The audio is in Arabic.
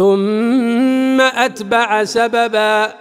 ثم أتبع سببا